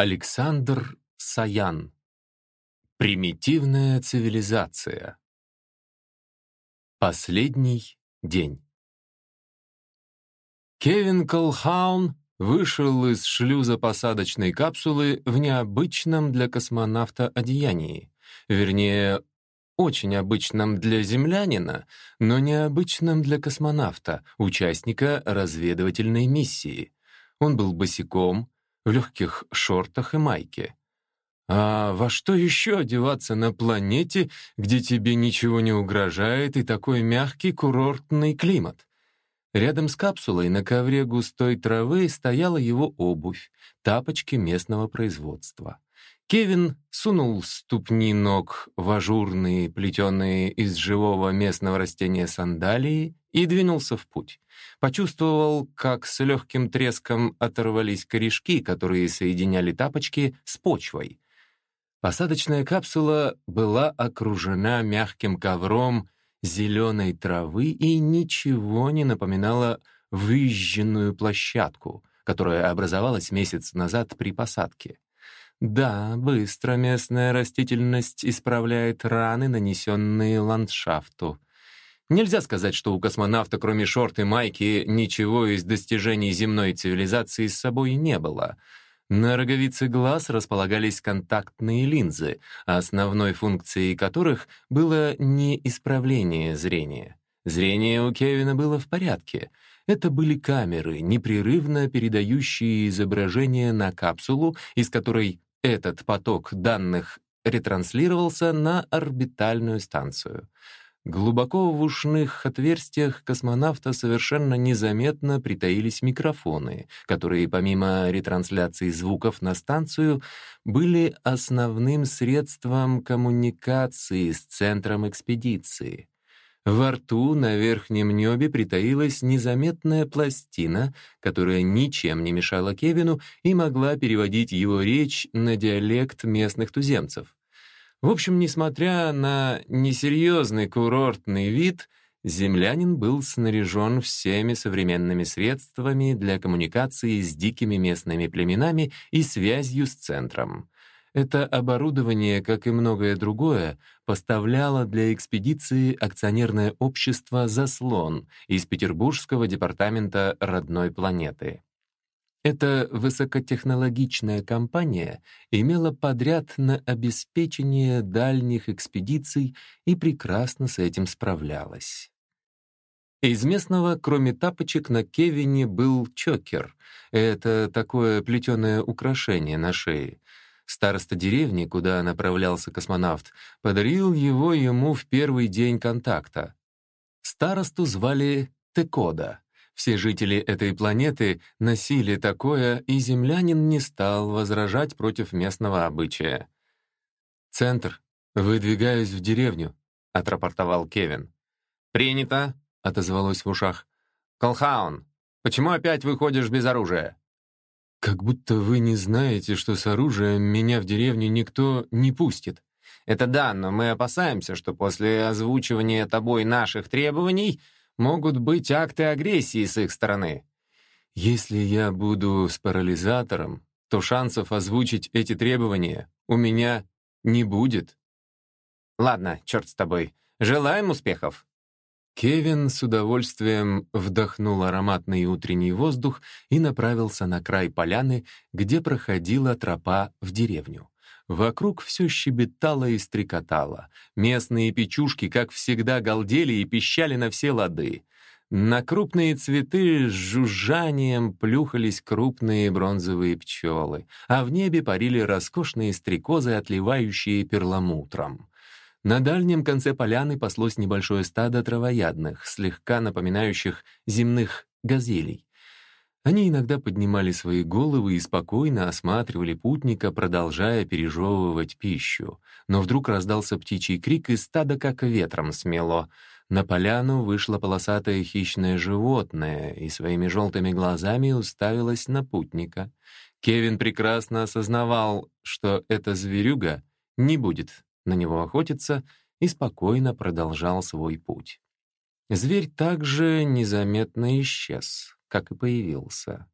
Александр Саян. Примитивная цивилизация. Последний день. Кевин Колхаун вышел из шлюза посадочной капсулы в необычном для космонавта одеянии. Вернее, очень обычном для землянина, но необычном для космонавта, участника разведывательной миссии. Он был босиком, в легких шортах и майке. А во что еще одеваться на планете, где тебе ничего не угрожает и такой мягкий курортный климат? Рядом с капсулой на ковре густой травы стояла его обувь, тапочки местного производства. Кевин сунул ступни ног в ажурные, плетеные из живого местного растения сандалии и двинулся в путь. Почувствовал, как с легким треском оторвались корешки, которые соединяли тапочки с почвой. Посадочная капсула была окружена мягким ковром зеленой травы и ничего не напоминала выжженную площадку, которая образовалась месяц назад при посадке. Да, быстро местная растительность исправляет раны, нанесенные ландшафту. Нельзя сказать, что у космонавта, кроме шорт и майки, ничего из достижений земной цивилизации с собой не было. На роговице глаз располагались контактные линзы, основной функцией которых было не исправление зрения. Зрение у Кевина было в порядке — это были камеры, непрерывно передающие изображение на капсулу, из которой этот поток данных ретранслировался на орбитальную станцию. Глубоко в ушных отверстиях космонавта совершенно незаметно притаились микрофоны, которые помимо ретрансляции звуков на станцию были основным средством коммуникации с центром экспедиции. Во рту на верхнем небе притаилась незаметная пластина, которая ничем не мешала Кевину и могла переводить его речь на диалект местных туземцев. В общем, несмотря на несерьезный курортный вид, землянин был снаряжен всеми современными средствами для коммуникации с дикими местными племенами и связью с центром. Это оборудование, как и многое другое, поставляло для экспедиции акционерное общество «Заслон» из Петербургского департамента родной планеты. Эта высокотехнологичная компания имела подряд на обеспечение дальних экспедиций и прекрасно с этим справлялась. Из местного, кроме тапочек, на Кевине был чокер. Это такое плетеное украшение на шее — Староста деревни, куда направлялся космонавт, подарил его ему в первый день контакта. Старосту звали Текода. Все жители этой планеты носили такое, и землянин не стал возражать против местного обычая. «Центр. Выдвигаюсь в деревню», — отрапортовал Кевин. «Принято», — отозвалось в ушах. «Колхаун, почему опять выходишь без оружия?» «Как будто вы не знаете, что с оружием меня в деревню никто не пустит». «Это да, но мы опасаемся, что после озвучивания тобой наших требований могут быть акты агрессии с их стороны». «Если я буду с парализатором, то шансов озвучить эти требования у меня не будет». «Ладно, черт с тобой. Желаем успехов». Кевин с удовольствием вдохнул ароматный утренний воздух и направился на край поляны, где проходила тропа в деревню. Вокруг все щебетало и стрекотало. Местные печушки, как всегда, галдели и пищали на все лады. На крупные цветы с жужжанием плюхались крупные бронзовые пчелы, а в небе парили роскошные стрекозы, отливающие перламутром. На дальнем конце поляны паслось небольшое стадо травоядных, слегка напоминающих земных газелей. Они иногда поднимали свои головы и спокойно осматривали путника, продолжая пережевывать пищу. Но вдруг раздался птичий крик, и стадо как ветром смело. На поляну вышло полосатое хищное животное и своими желтыми глазами уставилось на путника. Кевин прекрасно осознавал, что эта зверюга не будет на него охотиться и спокойно продолжал свой путь. Зверь также незаметно исчез, как и появился.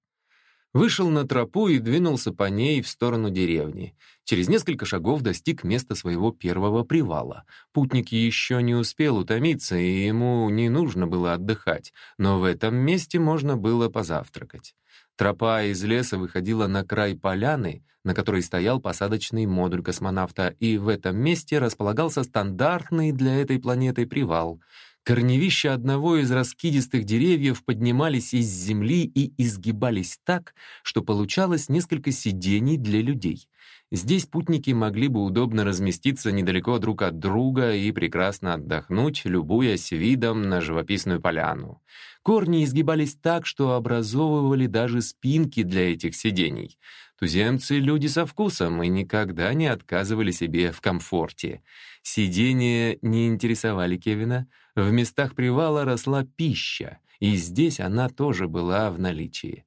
Вышел на тропу и двинулся по ней в сторону деревни. Через несколько шагов достиг места своего первого привала. Путник еще не успел утомиться, и ему не нужно было отдыхать, но в этом месте можно было позавтракать. Тропа из леса выходила на край поляны, на которой стоял посадочный модуль космонавта, и в этом месте располагался стандартный для этой планеты привал — Корневища одного из раскидистых деревьев поднимались из земли и изгибались так, что получалось несколько сидений для людей. Здесь путники могли бы удобно разместиться недалеко друг от друга и прекрасно отдохнуть, любуясь видом на живописную поляну. Корни изгибались так, что образовывали даже спинки для этих сидений. Туземцы — люди со вкусом и никогда не отказывали себе в комфорте. Сидения не интересовали Кевина — в местах привала росла пища, и здесь она тоже была в наличии.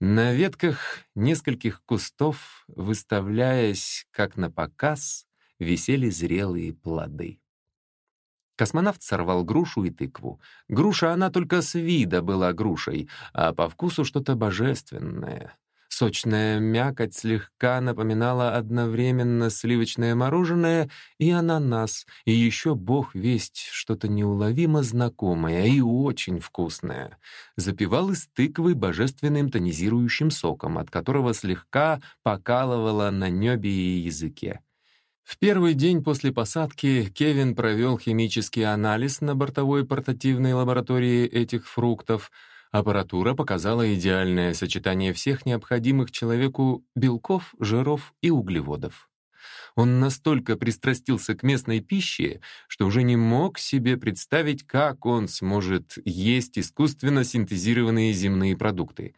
На ветках нескольких кустов, выставляясь как на показ, висели зрелые плоды. Космонавт сорвал грушу и тыкву. Груша она только с вида была грушей, а по вкусу что-то божественное. Сочная мякоть слегка напоминала одновременно сливочное мороженое и ананас, и еще бог весть что-то неуловимо знакомое и очень вкусное. Запивал из тыквы божественным тонизирующим соком, от которого слегка покалывало на небе и языке. В первый день после посадки Кевин провел химический анализ на бортовой портативной лаборатории этих фруктов — Аппаратура показала идеальное сочетание всех необходимых человеку белков, жиров и углеводов. Он настолько пристрастился к местной пище, что уже не мог себе представить, как он сможет есть искусственно синтезированные земные продукты.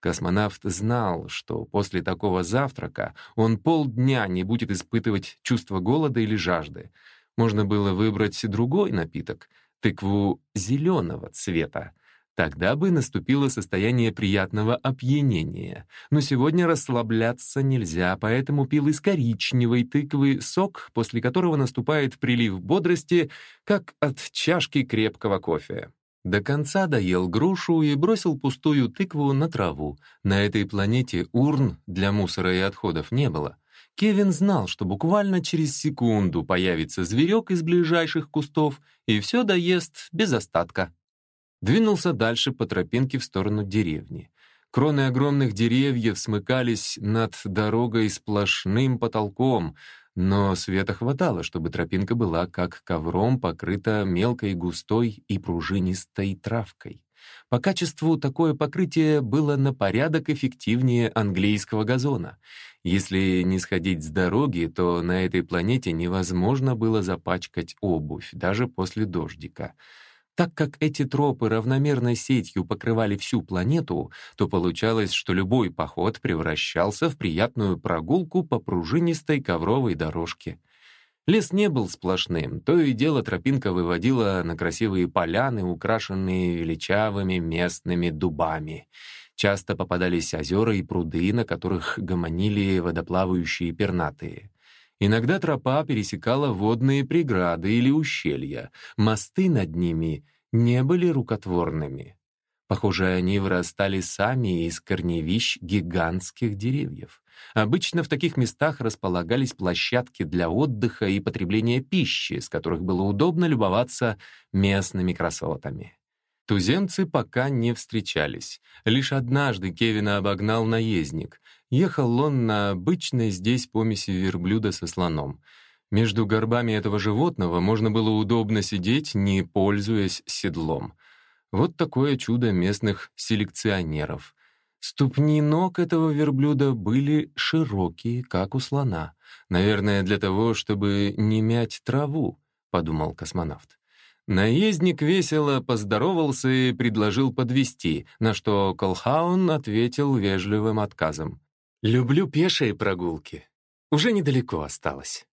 Космонавт знал, что после такого завтрака он полдня не будет испытывать чувство голода или жажды. Можно было выбрать другой напиток — тыкву зеленого цвета, Тогда бы наступило состояние приятного опьянения. Но сегодня расслабляться нельзя, поэтому пил из коричневой тыквы сок, после которого наступает прилив бодрости, как от чашки крепкого кофе. До конца доел грушу и бросил пустую тыкву на траву. На этой планете урн для мусора и отходов не было. Кевин знал, что буквально через секунду появится зверек из ближайших кустов и все доест без остатка. Двинулся дальше по тропинке в сторону деревни. Кроны огромных деревьев смыкались над дорогой сплошным потолком, но света хватало, чтобы тропинка была как ковром покрыта мелкой густой и пружинистой травкой. По качеству такое покрытие было на порядок эффективнее английского газона. Если не сходить с дороги, то на этой планете невозможно было запачкать обувь, даже после дождика. Так как эти тропы равномерной сетью покрывали всю планету, то получалось, что любой поход превращался в приятную прогулку по пружинистой ковровой дорожке. Лес не был сплошным, то и дело тропинка выводила на красивые поляны, украшенные величавыми местными дубами. Часто попадались озера и пруды, на которых гомонили водоплавающие пернатые. Иногда тропа пересекала водные преграды или ущелья, мосты над ними не были рукотворными. Похоже, они вырастали сами из корневищ гигантских деревьев. Обычно в таких местах располагались площадки для отдыха и потребления пищи, с которых было удобно любоваться местными красотами. Туземцы пока не встречались. Лишь однажды Кевина обогнал наездник. Ехал он на обычной здесь помеси верблюда со слоном. Между горбами этого животного можно было удобно сидеть, не пользуясь седлом. Вот такое чудо местных селекционеров. Ступни ног этого верблюда были широкие, как у слона. Наверное, для того, чтобы не мять траву, подумал космонавт. Наездник весело поздоровался и предложил подвести, на что Колхаун ответил вежливым отказом. «Люблю пешие прогулки. Уже недалеко осталось».